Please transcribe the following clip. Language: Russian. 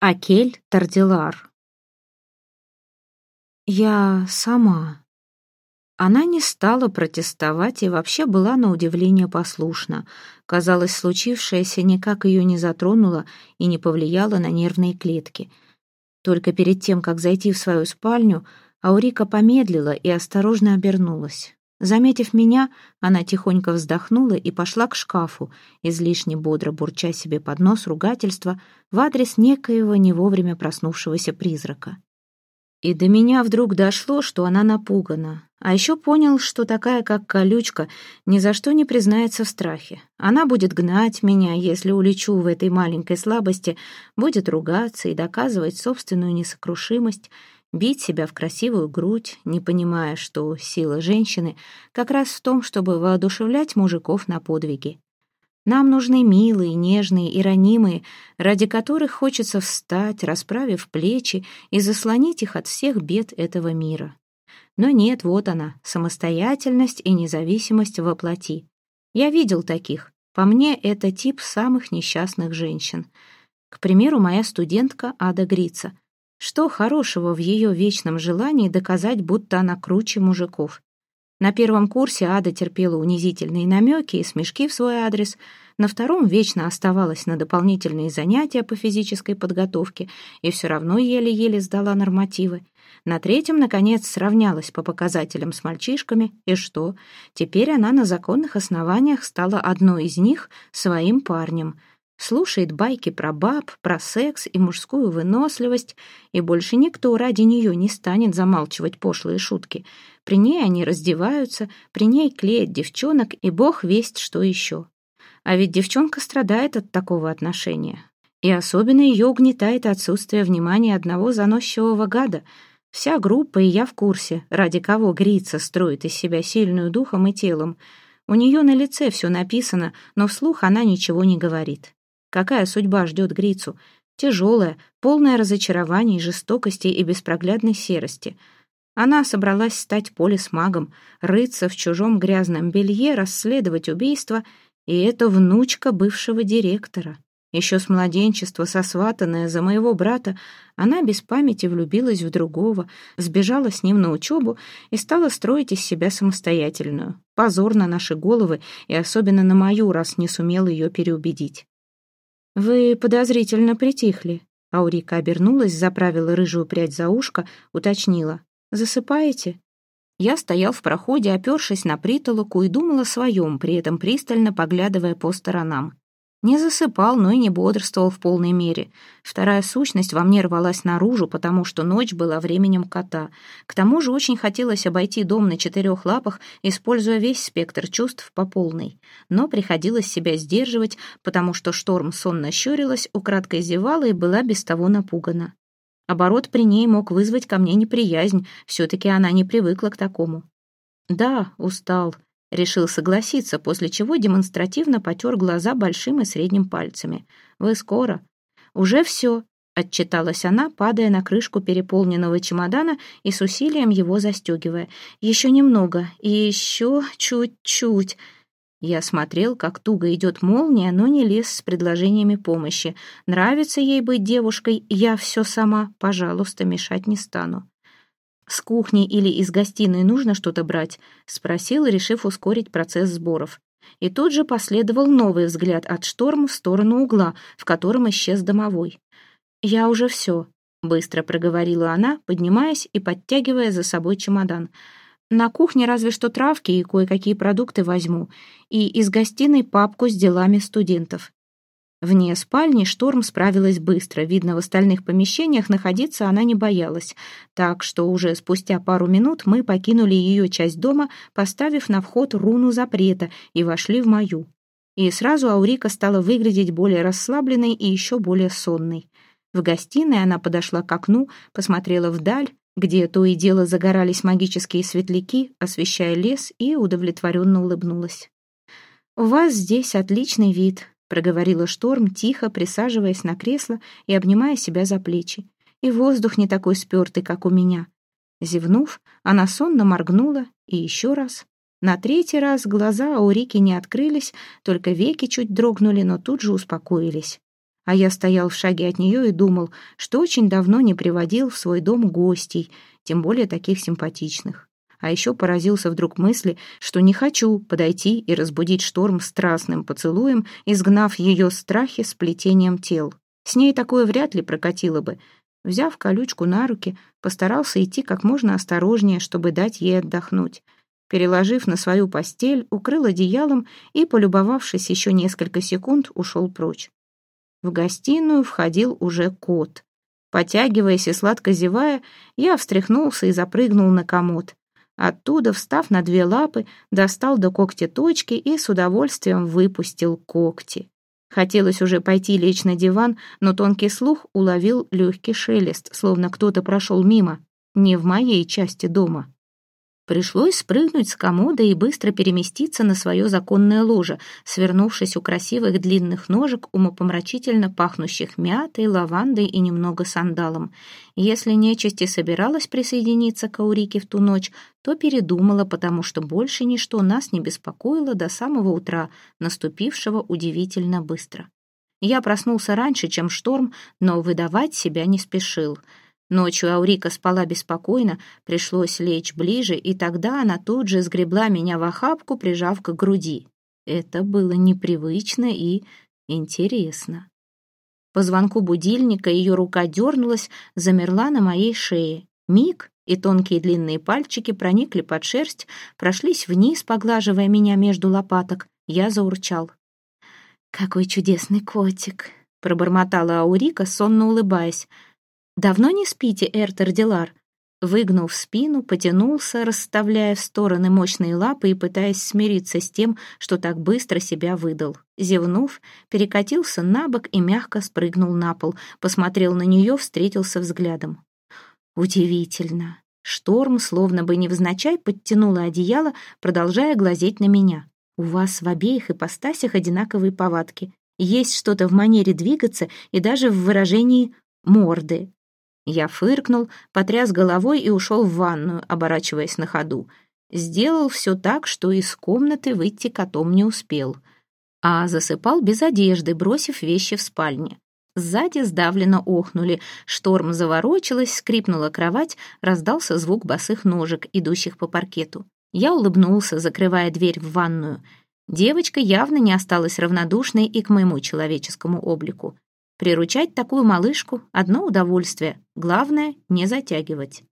Акель Тардилар. Я сама. Она не стала протестовать и вообще была на удивление послушна. Казалось, случившееся никак ее не затронуло и не повлияло на нервные клетки. Только перед тем, как зайти в свою спальню, Аурика помедлила и осторожно обернулась. Заметив меня, она тихонько вздохнула и пошла к шкафу, излишне бодро бурча себе под нос ругательства в адрес некоего не вовремя проснувшегося призрака. И до меня вдруг дошло, что она напугана. А еще понял, что такая, как колючка, ни за что не признается в страхе. Она будет гнать меня, если улечу в этой маленькой слабости, будет ругаться и доказывать собственную несокрушимость — бить себя в красивую грудь, не понимая, что сила женщины как раз в том, чтобы воодушевлять мужиков на подвиги. Нам нужны милые, нежные и ранимые, ради которых хочется встать, расправив плечи и заслонить их от всех бед этого мира. Но нет, вот она, самостоятельность и независимость во плоти. Я видел таких. По мне, это тип самых несчастных женщин. К примеру, моя студентка Ада Грица — что хорошего в ее вечном желании доказать, будто она круче мужиков? На первом курсе Ада терпела унизительные намеки и смешки в свой адрес, на втором вечно оставалась на дополнительные занятия по физической подготовке и все равно еле-еле сдала нормативы. На третьем, наконец, сравнялась по показателям с мальчишками, и что? Теперь она на законных основаниях стала одной из них своим парнем — слушает байки про баб, про секс и мужскую выносливость, и больше никто ради нее не станет замалчивать пошлые шутки. При ней они раздеваются, при ней клеят девчонок, и бог весть что еще. А ведь девчонка страдает от такого отношения. И особенно ее угнетает отсутствие внимания одного заносчивого гада. Вся группа, и я в курсе, ради кого Грица строит из себя сильную духом и телом. У нее на лице все написано, но вслух она ничего не говорит. Какая судьба ждет Грицу? Тяжелая, полная разочарований, жестокости и беспроглядной серости. Она собралась стать полисмагом, рыться в чужом грязном белье, расследовать убийство, и это внучка бывшего директора. Еще с младенчества, сосватанная за моего брата, она без памяти влюбилась в другого, сбежала с ним на учебу и стала строить из себя самостоятельную. Позор на наши головы, и особенно на мою, раз не сумела ее переубедить. «Вы подозрительно притихли». Аурика обернулась, заправила рыжую прядь за ушко, уточнила. «Засыпаете?» Я стоял в проходе, опершись на притолоку и думал о своем, при этом пристально поглядывая по сторонам. Не засыпал, но и не бодрствовал в полной мере. Вторая сущность во мне рвалась наружу, потому что ночь была временем кота. К тому же очень хотелось обойти дом на четырех лапах, используя весь спектр чувств по полной. Но приходилось себя сдерживать, потому что шторм сонно щурилась, украдкой зевала и была без того напугана. Оборот при ней мог вызвать ко мне неприязнь, все-таки она не привыкла к такому. «Да, устал», Решил согласиться, после чего демонстративно потер глаза большим и средним пальцами. «Вы скоро?» «Уже все», — отчиталась она, падая на крышку переполненного чемодана и с усилием его застегивая. «Еще немного. И еще чуть-чуть». Я смотрел, как туго идет молния, но не лез с предложениями помощи. Нравится ей быть девушкой, я все сама, пожалуйста, мешать не стану. «С кухни или из гостиной нужно что-то брать?» — спросил, решив ускорить процесс сборов. И тут же последовал новый взгляд от шторм в сторону угла, в котором исчез домовой. «Я уже все», — быстро проговорила она, поднимаясь и подтягивая за собой чемодан. «На кухне разве что травки и кое-какие продукты возьму, и из гостиной папку с делами студентов. Вне спальни шторм справилась быстро, видно, в остальных помещениях находиться она не боялась, так что уже спустя пару минут мы покинули ее часть дома, поставив на вход руну запрета и вошли в мою. И сразу Аурика стала выглядеть более расслабленной и еще более сонной. В гостиной она подошла к окну, посмотрела вдаль, где то и дело загорались магические светляки, освещая лес, и удовлетворенно улыбнулась. «У вас здесь отличный вид», проговорила Шторм, тихо присаживаясь на кресло и обнимая себя за плечи. И воздух не такой спертый, как у меня. Зевнув, она сонно моргнула и еще раз. На третий раз глаза Аурики не открылись, только веки чуть дрогнули, но тут же успокоились. а я стоял в шаге от нее и думал, что очень давно не приводил в свой дом гостей, тем более таких симпатичных. А еще поразился вдруг мысли, что не хочу подойти и разбудить шторм страстным поцелуем, изгнав ее страхи сплетением тел. С ней такое вряд ли прокатило бы. Взяв колючку на руки, постарался идти как можно осторожнее, чтобы дать ей отдохнуть. Переложив на свою постель, укрыл одеялом и, полюбовавшись еще несколько секунд, ушел прочь. В гостиную входил уже кот. Потягиваясь и сладко зевая, я встряхнулся и запрыгнул на комод. Оттуда, встав на две лапы, достал до когтя точки и с удовольствием выпустил когти. Хотелось уже пойти лечь на диван, но тонкий слух уловил легкий шелест, словно кто-то прошел мимо, не в моей части дома. Пришлось спрыгнуть с комода и быстро переместиться на свое законное ложе, свернувшись у красивых длинных ножек, умопомрачительно пахнущих мятой, лавандой и немного сандалом. Если нечисть и собиралась присоединиться к Аурике в ту ночь, то передумала, потому что больше ничто нас не беспокоило до самого утра, наступившего удивительно быстро. Я проснулся раньше, чем шторм, но выдавать себя не спешил — Ночью Аурика спала беспокойно, пришлось лечь ближе, и тогда она тут же сгребла меня в охапку, прижав к груди. Это было непривычно и интересно. По звонку будильника ее рука дернулась, замерла на моей шее. Миг, и тонкие длинные пальчики проникли под шерсть, прошлись вниз, поглаживая меня между лопаток. Я заурчал. «Какой чудесный котик!» — пробормотала Аурика, сонно улыбаясь. «Давно не спите, Эртер Дилар?» Выгнув спину, потянулся, расставляя в стороны мощные лапы и пытаясь смириться с тем, что так быстро себя выдал. Зевнув, перекатился на бок и мягко спрыгнул на пол, посмотрел на нее, встретился взглядом. Удивительно. Шторм, словно бы невзначай, подтянула одеяло, продолжая глазеть на меня. У вас в обеих ипостасях одинаковые повадки. Есть что-то в манере двигаться и даже в выражении морды. Я фыркнул, потряс головой и ушел в ванную, оборачиваясь на ходу. Сделал все так, что из комнаты выйти котом не успел. А засыпал без одежды, бросив вещи в спальне. Сзади сдавленно охнули, шторм заворочилась, скрипнула кровать, раздался звук босых ножек, идущих по паркету. Я улыбнулся, закрывая дверь в ванную. Девочка явно не осталась равнодушной и к моему человеческому облику. Приручать такую малышку — одно удовольствие, главное — не затягивать.